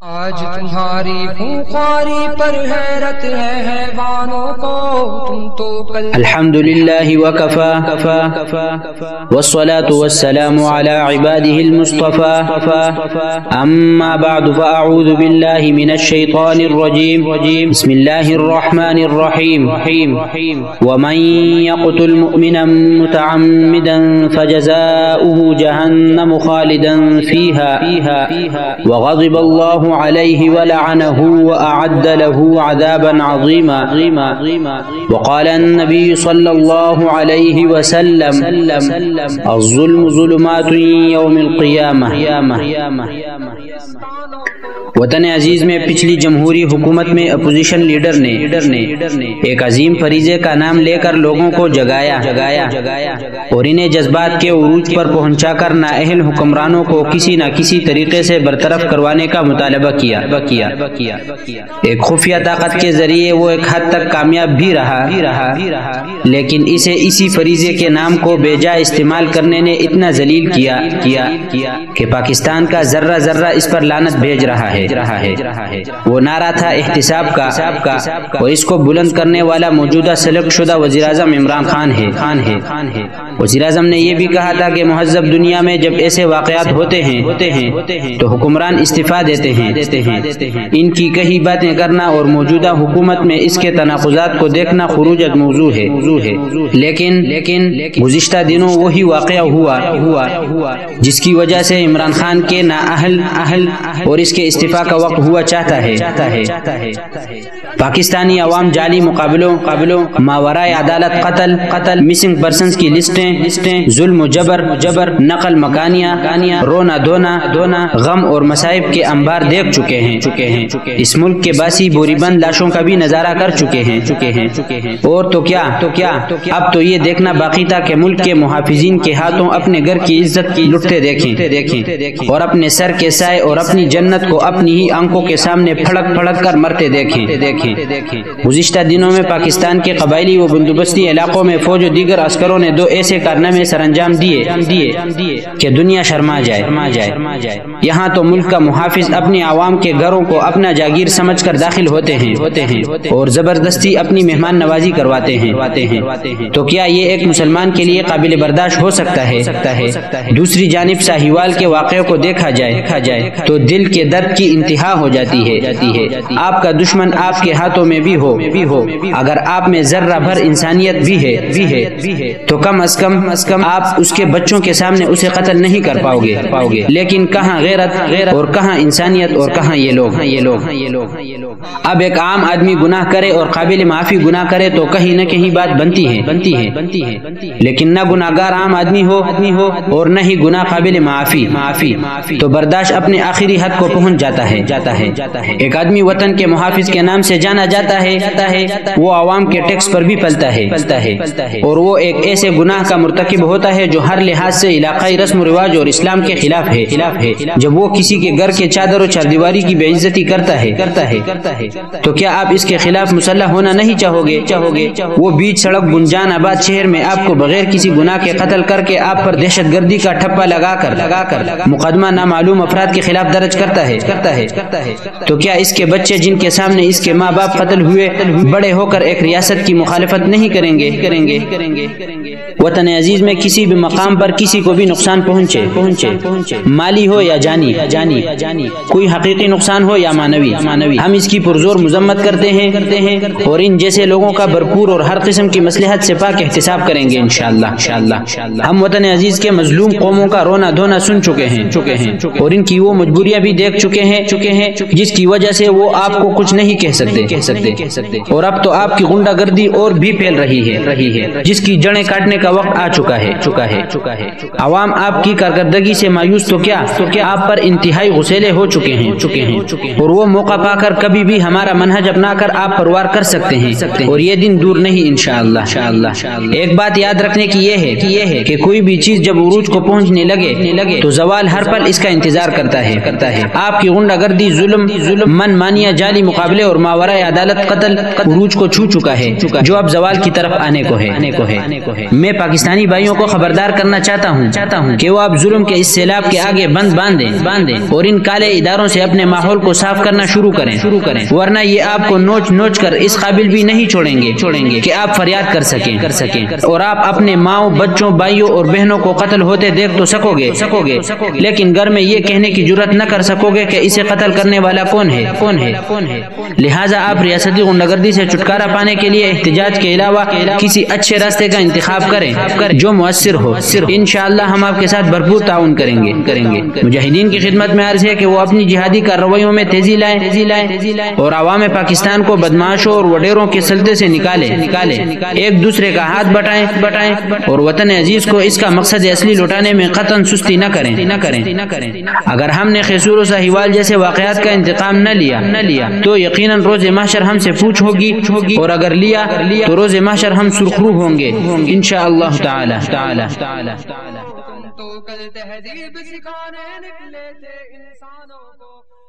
آج تمہاری خواری پر حیرت ہے حیوانوں کو۔ تم تو کل الحمد لله وكفى كفى كفى والصلاة والسلام على عباده المصطفى أما بعد فأعوذ بالله من الشيطان الرجيم بسم الله الرحمن الرحيم ومن يقتل مؤمنا متعمدا فجزاؤه جهنم خالدا فيها وغضب الله عليه ولعنه وأعد له عذابا عظيما. وقال النبي صلى الله عليه وسلم، الظلم ظلمات يوم القيامة. وطن عزیز میں پچھلی جمہوری حکومت میں اپوزیشن لیڈر نے ایک عظیم فریضے کا نام لے کر لوگوں کو جگایا جگایا اور انہیں جذبات کے عروج پر پہنچا کر نااہل حکمرانوں کو کسی نہ کسی طریقے سے برطرف کروانے کا مطالبہ کیا۔ ایک خفیہ طاقت کے ذریعے وہ ایک حد تک کامیاب بھی رہا، لیکن اسے اسی فریضے کے نام کو بے جا استعمال کرنے نے اتنا ذلیل کیا کہ پاکستان کا ذرہ ذرہ اس پر لانت بھیج رہا ہے۔ وہ نعرہ تھا احتساب کا اور اس کو بلند کرنے والا موجودہ سلیکٹ شدہ وزیر اعظم عمران خان ہے۔ خان ہے وزیر اعظم نے یہ بھی کہا تھا کہ مہذب دنیا میں جب ایسے واقعات ہوتے ہیں تو حکمران استعفیٰ دیتے ہیں۔ ان کی کئی باتیں کرنا اور موجودہ حکومت میں اس کے تناقضات کو دیکھنا خروجت موضوع ہے۔ لیکن لیکن گزشتہ دنوں وہی واقعہ ہوا ہوا جس کی وجہ سے عمران خان کے نااہل اہل اور اس کے استعفیٰ کا وقت ہوا چاہتا ہے۔ پاکستانی عوام جعلی مقابلوں، قابلوں، ماورائے عدالت، قتل قتل مسنگ پرسنز کی لسٹیں لسٹیں ظلم و جبر جبر نقل مکانیاں، رونا دھونا دھونا غم اور مصائب کے انبار دیکھ چکے ہیں۔ چکے ہیں اس ملک کے باسی بوری بند لاشوں کا بھی نظارہ کر چکے ہیں۔ چکے ہیں چکے ہیں اور تو کیا؟ تو کیا اب تو یہ دیکھنا باقی تھا کہ ملک کے محافظین کے ہاتھوں اپنے گھر کی عزت کی لٹتے دیکھیں۔ دیکھیں اور اپنے سر کے سائے اور اپنی جنت کو اپنی ہی آنکھوں کے سامنے پھڑک پھڑک کر مرتے دیکھیں۔ دیکھیں گزشتہ دنوں میں پاکستان کے قبائلی و بندوبستی علاقوں میں فوج و دیگر عسکروں نے دو ایسے کارنامے سر انجام دیے کہ دنیا شرما جائے۔ یہاں تو ملک کا محافظ اپنے عوام کے گھروں کو اپنا جاگیر سمجھ کر داخل ہوتے ہیں ہوتے ہیں اور زبردستی اپنی مہمان نوازی کرواتے ہیں۔ تو کیا یہ ایک مسلمان کے لیے قابل برداشت ہو سکتا ہے؟ دوسری جانب ساہیوال کے واقعوں کو دیکھا جائے دیکھا جائے تو دل کے درد کی انتہا ہو جاتی ہے۔ آپ کا دشمن آپ کے ہاتھوں میں بھی ہو۔ بھی ہو اگر آپ میں ذرہ بھر انسانیت بھی ہے بھی ہے تو کم از کم از کم آپ اس کے بچوں کے سامنے اسے قتل نہیں کر پاؤ گے پاؤ گے لیکن کہاں غیرت غیرت اور کہاں انسانیت اور کہاں یہ لوگ؟ یہ لوگ یہ لوگ اب ایک عام آدمی گناہ کرے اور قابل معافی گناہ کرے تو کہیں نہ کہیں بات بنتی ہے۔ بنتی ہے بنتی ہے لیکن نہ گناہ گار عام آدمی ہو آدمی ہو اور نہ ہی گناہ قابل معافی معافی۔ تو برداشت اپنے آخری حد کو پہنچ جاتا ہے۔ جاتا ہے۔ جاتا ہے۔ ایک آدمی وطن کے محافظ کے نام سے جانا جاتا ہے۔ جاتا ہے۔ وہ عوام کے ٹیکس پر بھی پلتا ہے۔ پلتا ہے۔ اور وہ ایک ایسے گناہ کا مرتکب ہوتا ہے جو ہر لحاظ سے علاقائی رسم و رواج اور اسلام کے خلاف ہے۔ خلاف ہے۔ جب وہ کسی کے گھر کے چادر و چار دیواری کی بے عزتی کرتا ہے۔ کرتا ہے۔ کرتا ہے۔ تو کیا آپ اس کے خلاف مسلح ہونا نہیں چاہو گے چاہو گے وہ بیچ سڑک گنجان آباد شہر میں آپ کو بغیر کسی گناہ کے قتل کر کے آپ پر دہشت گردی کا ٹھپا لگا کر لگا کر مقدمہ نامعلوم افراد کے خلاف درج کرتا ہے۔ کرتا ہے۔ کرتا ہے تو کیا اس کے بچے جن کے سامنے اس کے ماں باپ قتل ہوئے، بڑے ہو کر ایک ریاست کی مخالفت نہیں کریں گے؟ کریں گے کریں گے وطن عزیز میں کسی بھی مقام پر کسی کو بھی نقصان پہنچے۔ پہنچے مالی ہو یا جانی جانی جانی کوئی حقیقی نقصان ہو یا مانوی مانوی ہم اس کی پرزور مذمت کرتے ہیں کرتے ہیں اور ان جیسے لوگوں کا بھرپور اور ہر قسم کی مصلحت سے پاک احتساب کریں گے انشاءاللہ۔ انشاءاللہ ہم وطن عزیز کے مظلوم قوموں کا رونا دھونا سن چکے ہیں چکے ہیں اور ان کی وہ مجبوریاں بھی دیکھ چکے ہیں چکے ہیں جس کی وجہ سے وہ آپ کو کچھ نہیں کہہ سکتے۔ کہہ سکتے کہہ سکتے۔ اور اب تو آپ کی غنڈہ گردی اور بھی پھیل رہی ہے۔ رہی ہے۔ جس کی جڑیں کاٹنے کا وقت آ چکا ہے۔ چکا ہے۔ چکا ہے۔ عوام آپ کی کارکردگی سے مایوس تو کیا؟ تو کیا آپ پر انتہائی غسیلے ہو چکے ہیں۔ چکے ہیں۔ اور وہ موقع پا کر کبھی بھی ہمارا منہج اپنا کر آپ پروار کر سکتے ہیں۔ اور یہ دن دور نہیں انشاءاللہ۔ ایک بات یاد رکھنے کی یہ ہے کہ یہ ہے۔ کہ کوئی بھی چیز جب عروج کو پہنچنے لگے لگے۔ تو زوال ہر پل اس کا انتظار کرتا ہے۔ کرتا ہے۔ آپ کی گنڈا گردی ظلم ظلم من مانیا جالی مقابلے اور ماورہ عدالت قتل عروج کو چھو چکا ہے، جو اب زوال کی طرف آنے کو ہے۔ میں پاکستانی بھائیوں کو خبردار کرنا چاہتا ہوں چاہتا ہوں کہ وہ اب ظلم کے اس سیلاب کے آگے بند باندھیں اور ان کالے اداروں سے اپنے ماحول کو صاف کرنا شروع کریں۔ شروع کریں ورنہ یہ آپ کو نوچ نوچ کر اس قابل بھی نہیں چھوڑیں گے چھوڑیں گے کہ آپ فریاد کر سکیں۔ کر سکیں اور آپ اپنے ماؤں، بچوں، بھائیوں اور بہنوں کو قتل ہوتے دیکھ تو سکو گے۔ سکو گے لیکن گھر میں یہ کہنے کی ضرورت نہ کر سکو گے کہ اسے قتل کرنے والا کون ہے؟ کون ہے کون ہے لہٰذا آپ ریاستی گنڈگردی سے چھٹکارا پانے کے لیے احتجاج کے علاوہ کسی اچھے راستے کا انتخاب کریں، جو مؤثر ہو۔ انشاءاللہ ہم آپ کے ساتھ بھرپور تعاون کریں گے۔ کریں گے مجاہدین کی خدمت میں عرض ہے کہ وہ اپنی جہادی کارروائیوں میں تیزی لائیں اور عوام پاکستان کو بدماشوں اور وڈیروں کے سلطے سے نکالے نکالے ایک دوسرے کا ہاتھ بٹائیں بٹائیں اور وطن عزیز کو اس کا مقصد اصلی لوٹانے میں قطن سستی نہ کریں۔ نہ کریں نہ کریں اگر ہم نے خیسور و ساہیوال جیسے واقعات کا انتقام نہ لیا۔ نہ لیا تو یقیناً روز محشر ہم سے پوچھ ہوگی اور اگر لیا تو روز محشر ہم سرخرو ہوں گے۔ انشاءاللہ تعالی۔ تعالی تعالی تو کل تہذیب سکھانے نکلے تھے انسانوں کو۔